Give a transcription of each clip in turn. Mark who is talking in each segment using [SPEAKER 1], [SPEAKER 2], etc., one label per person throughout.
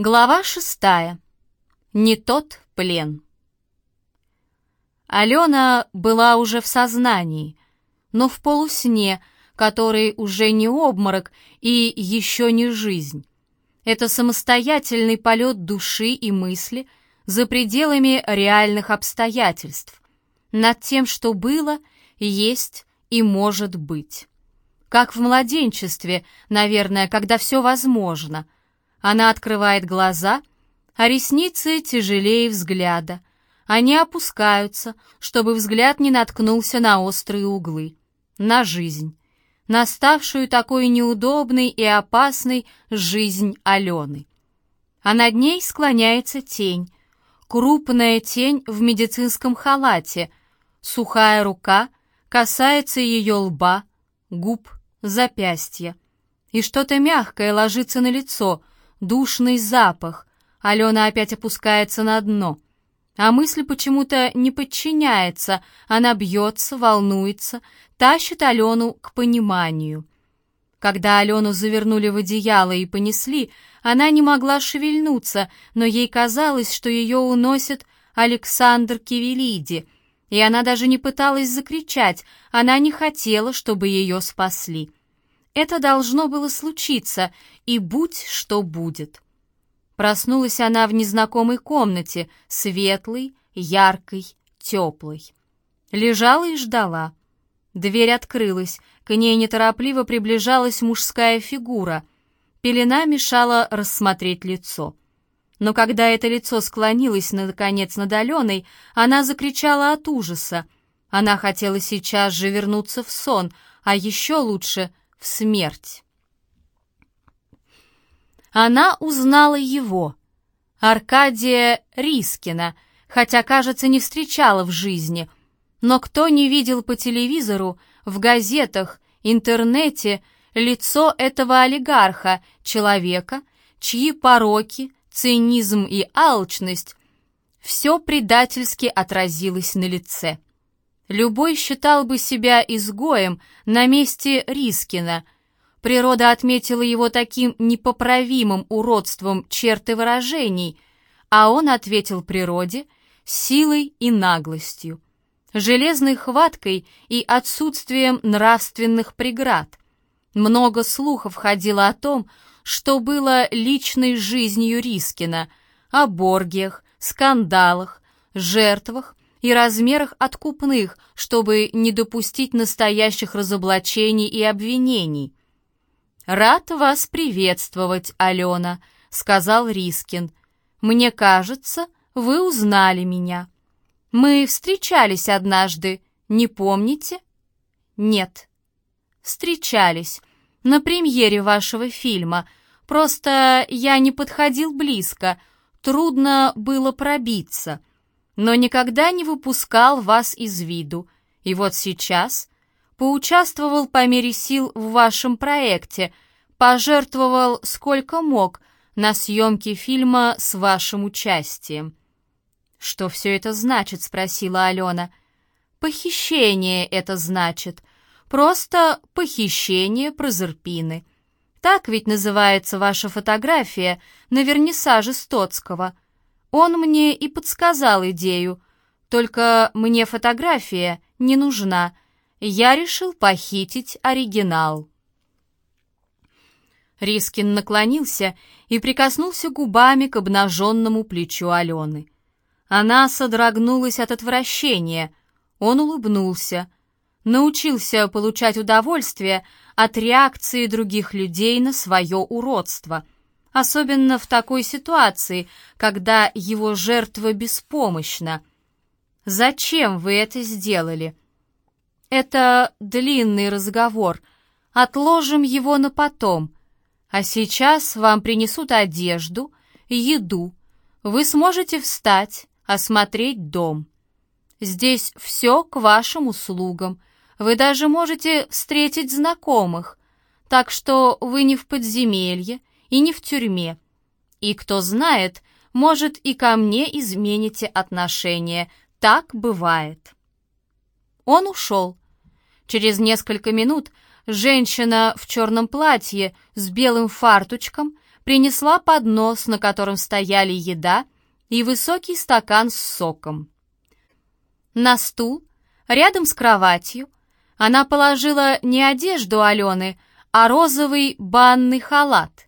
[SPEAKER 1] Глава шестая. Не тот плен. Алена была уже в сознании, но в полусне, который уже не обморок и еще не жизнь. Это самостоятельный полет души и мысли за пределами реальных обстоятельств, над тем, что было, есть и может быть. Как в младенчестве, наверное, когда все возможно — она открывает глаза, а ресницы тяжелее взгляда. Они опускаются, чтобы взгляд не наткнулся на острые углы. На жизнь. На ставшую такой неудобной и опасной жизнь Алены. А над ней склоняется тень. Крупная тень в медицинском халате. Сухая рука касается ее лба, губ, запястья. И что-то мягкое ложится на лицо — душный запах. Алена опять опускается на дно. А мысль почему-то не подчиняется, она бьется, волнуется, тащит Алену к пониманию. Когда Алену завернули в одеяло и понесли, она не могла шевельнуться, но ей казалось, что ее уносит Александр Кивелиди, и она даже не пыталась закричать, она не хотела, чтобы ее спасли. Это должно было случиться, и будь что будет. Проснулась она в незнакомой комнате, светлой, яркой, теплой. Лежала и ждала. Дверь открылась, к ней неторопливо приближалась мужская фигура. Пелена мешала рассмотреть лицо. Но когда это лицо склонилось, наконец, над Аленой, она закричала от ужаса. Она хотела сейчас же вернуться в сон, а еще лучше в смерть. Она узнала его, Аркадия Рискина, хотя, кажется, не встречала в жизни, но кто не видел по телевизору, в газетах, интернете лицо этого олигарха, человека, чьи пороки, цинизм и алчность все предательски отразилось на лице. Любой считал бы себя изгоем на месте Рискина. Природа отметила его таким непоправимым уродством черты выражений, а он ответил природе силой и наглостью, железной хваткой и отсутствием нравственных преград. Много слухов ходило о том, что было личной жизнью Рискина, о боргиях, скандалах, жертвах и размерах откупных, чтобы не допустить настоящих разоблачений и обвинений. «Рад вас приветствовать, Алена», — сказал Рискин. «Мне кажется, вы узнали меня. Мы встречались однажды, не помните?» «Нет». «Встречались. На премьере вашего фильма. Просто я не подходил близко. Трудно было пробиться» но никогда не выпускал вас из виду. И вот сейчас поучаствовал по мере сил в вашем проекте, пожертвовал сколько мог на съемке фильма с вашим участием. «Что все это значит?» — спросила Алена. «Похищение это значит. Просто похищение Прозерпины. Так ведь называется ваша фотография на вернисаже Стоцкого». Он мне и подсказал идею, только мне фотография не нужна. Я решил похитить оригинал. Рискин наклонился и прикоснулся губами к обнаженному плечу Алены. Она содрогнулась от отвращения. Он улыбнулся. Научился получать удовольствие от реакции других людей на свое уродство — особенно в такой ситуации, когда его жертва беспомощна. Зачем вы это сделали? Это длинный разговор. Отложим его на потом. А сейчас вам принесут одежду, еду. Вы сможете встать, осмотреть дом. Здесь все к вашим услугам. Вы даже можете встретить знакомых. Так что вы не в подземелье, и не в тюрьме. И кто знает, может, и ко мне измените отношение. Так бывает. Он ушел. Через несколько минут женщина в черном платье с белым фартучком принесла поднос, на котором стояли еда и высокий стакан с соком. На стул, рядом с кроватью, она положила не одежду Алены, а розовый банный халат.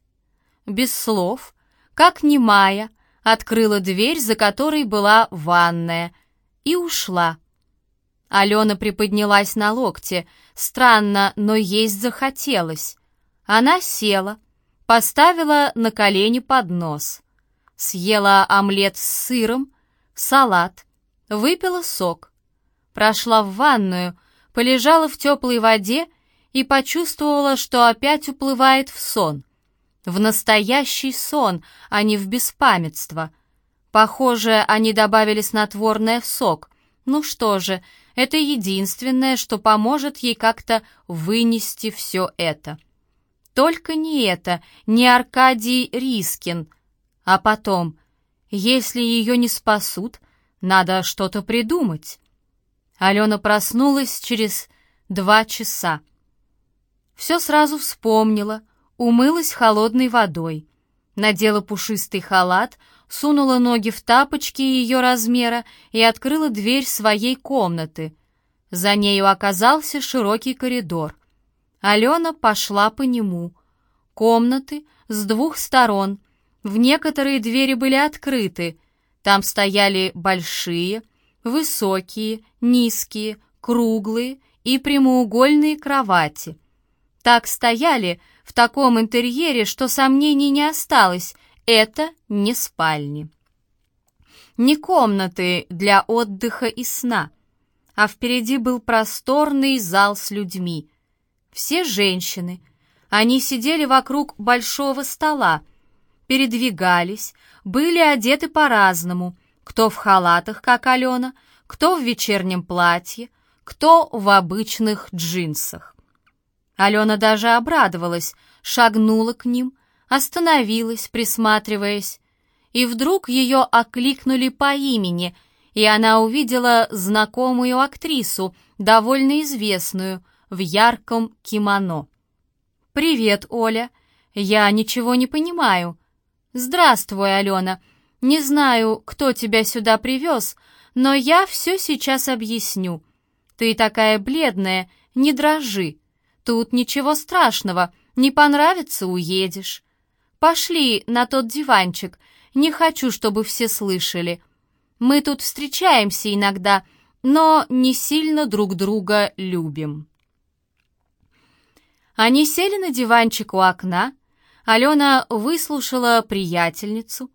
[SPEAKER 1] Без слов, как немая, открыла дверь, за которой была ванная, и ушла. Алена приподнялась на локте. Странно, но есть захотелось. Она села, поставила на колени поднос. Съела омлет с сыром, салат, выпила сок. Прошла в ванную, полежала в теплой воде и почувствовала, что опять уплывает в сон. В настоящий сон, а не в беспамятство. Похоже, они добавили снотворное в сок. Ну что же, это единственное, что поможет ей как-то вынести все это. Только не это, не Аркадий Рискин. А потом, если ее не спасут, надо что-то придумать. Алена проснулась через два часа. Все сразу вспомнила, умылась холодной водой, надела пушистый халат, сунула ноги в тапочки ее размера и открыла дверь своей комнаты. За нею оказался широкий коридор. Алена пошла по нему. Комнаты с двух сторон. В некоторые двери были открыты. Там стояли большие, высокие, низкие, круглые и прямоугольные кровати. Так стояли в таком интерьере, что сомнений не осталось, это не спальни. Не комнаты для отдыха и сна, а впереди был просторный зал с людьми. Все женщины. Они сидели вокруг большого стола, передвигались, были одеты по-разному, кто в халатах, как Алена, кто в вечернем платье, кто в обычных джинсах. Алена даже обрадовалась, шагнула к ним, остановилась, присматриваясь, и вдруг ее окликнули по имени, и она увидела знакомую актрису, довольно известную, в ярком кимоно. «Привет, Оля. Я ничего не понимаю. Здравствуй, Алена. Не знаю, кто тебя сюда привез, но я все сейчас объясню. Ты такая бледная, не дрожи. Тут ничего страшного, не понравится — уедешь. Пошли на тот диванчик, не хочу, чтобы все слышали. Мы тут встречаемся иногда, но не сильно друг друга любим». Они сели на диванчик у окна, Алена выслушала приятельницу.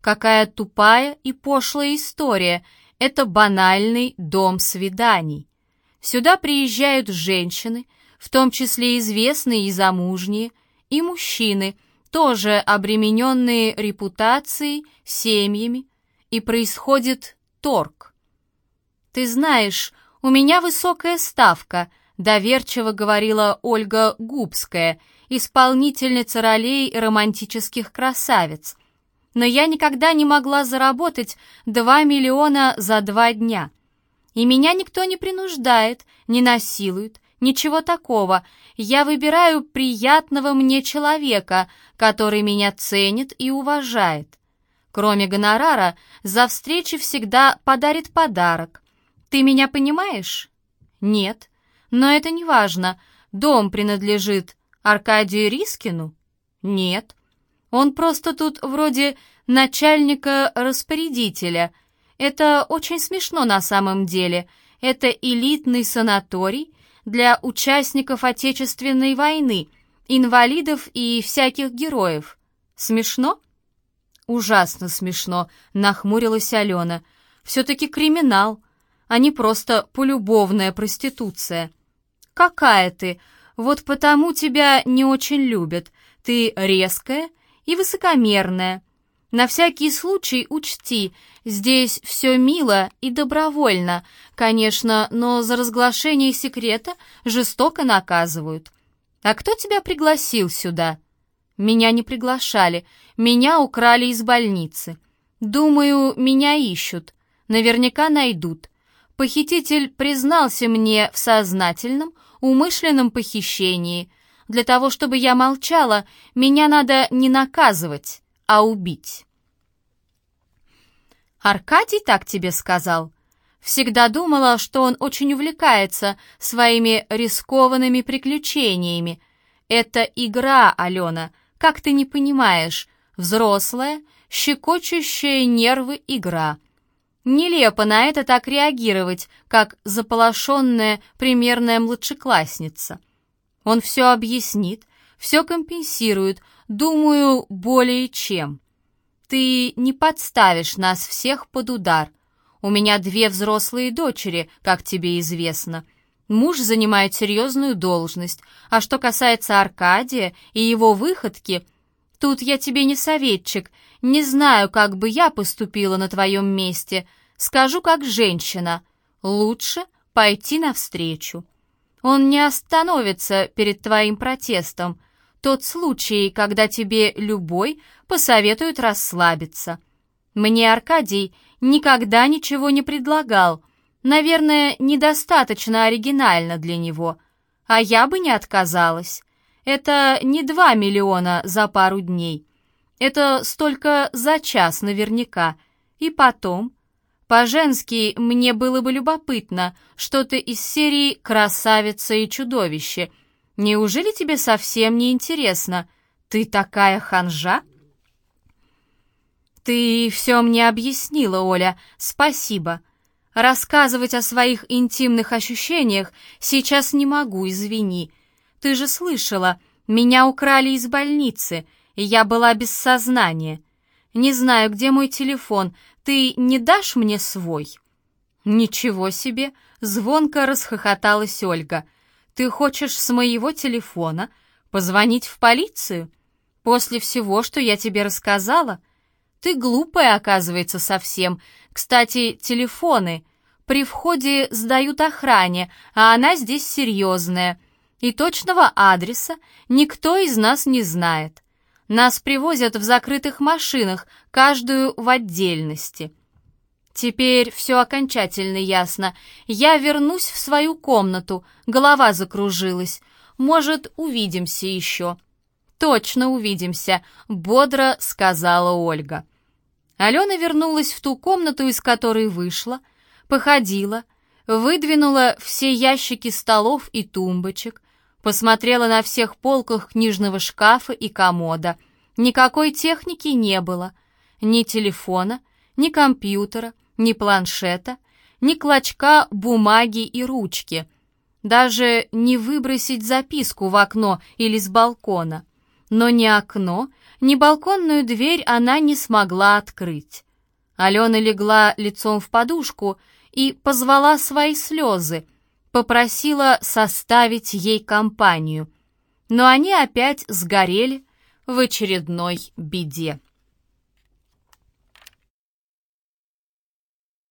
[SPEAKER 1] Какая тупая и пошлая история, это банальный дом свиданий. Сюда приезжают женщины, в том числе известные и замужние, и мужчины, тоже обремененные репутацией, семьями, и происходит торг. «Ты знаешь, у меня высокая ставка», — доверчиво говорила Ольга Губская, исполнительница ролей романтических красавиц. «Но я никогда не могла заработать два миллиона за два дня. И меня никто не принуждает, не насилует, Ничего такого. Я выбираю приятного мне человека, который меня ценит и уважает. Кроме гонорара, за встречи всегда подарит подарок. Ты меня понимаешь? Нет. Но это не важно. Дом принадлежит Аркадию Рискину? Нет. Он просто тут вроде начальника-распорядителя. Это очень смешно на самом деле. Это элитный санаторий, для участников Отечественной войны, инвалидов и всяких героев. Смешно? Ужасно смешно, нахмурилась Алена. Все-таки криминал, а не просто полюбовная проституция. Какая ты? Вот потому тебя не очень любят. Ты резкая и высокомерная. На всякий случай учти, здесь все мило и добровольно, конечно, но за разглашение секрета жестоко наказывают. А кто тебя пригласил сюда? Меня не приглашали, меня украли из больницы. Думаю, меня ищут. Наверняка найдут. Похититель признался мне в сознательном, умышленном похищении, Для того, чтобы я молчала, меня надо не наказывать, а убить. Аркадий так тебе сказал? Всегда думала, что он очень увлекается своими рискованными приключениями. Это игра, Алена, как ты не понимаешь, взрослая, щекочущая нервы игра. Нелепо на это так реагировать, как заполошенная примерная младшеклассница. Он все объяснит, все компенсирует, думаю, более чем. Ты не подставишь нас всех под удар. У меня две взрослые дочери, как тебе известно. Муж занимает серьезную должность, а что касается Аркадия и его выходки, тут я тебе не советчик, не знаю, как бы я поступила на твоем месте. Скажу как женщина. Лучше пойти навстречу. Он не остановится перед твоим протестом. Тот случай, когда тебе любой посоветует расслабиться. Мне Аркадий никогда ничего не предлагал. Наверное, недостаточно оригинально для него. А я бы не отказалась. Это не два миллиона за пару дней. Это столько за час наверняка. И потом... По-женски мне было бы любопытно, что-то из серии «Красавица и чудовище». Неужели тебе совсем не интересно? Ты такая ханжа?» «Ты все мне объяснила, Оля, спасибо. Рассказывать о своих интимных ощущениях сейчас не могу, извини. Ты же слышала, меня украли из больницы, и я была без сознания. Не знаю, где мой телефон, ты не дашь мне свой?» «Ничего себе!» — звонко расхохоталась Ольга. «Ты хочешь с моего телефона позвонить в полицию? После всего, что я тебе рассказала?» Ты глупая, оказывается, совсем. Кстати, телефоны. При входе сдают охране, а она здесь серьезная. И точного адреса никто из нас не знает. Нас привозят в закрытых машинах, каждую в отдельности. Теперь все окончательно ясно. Я вернусь в свою комнату, голова закружилась. Может, увидимся еще. Точно увидимся, бодро сказала Ольга. Алена вернулась в ту комнату, из которой вышла, походила, выдвинула все ящики столов и тумбочек, посмотрела на всех полках книжного шкафа и комода. Никакой техники не было. Ни телефона, ни компьютера, ни планшета, ни клочка бумаги и ручки. Даже не выбросить записку в окно или с балкона. Но ни окно, ни балконную дверь она не смогла открыть. Алена легла лицом в подушку и позвала свои слезы, попросила составить ей компанию. Но они опять сгорели в очередной беде.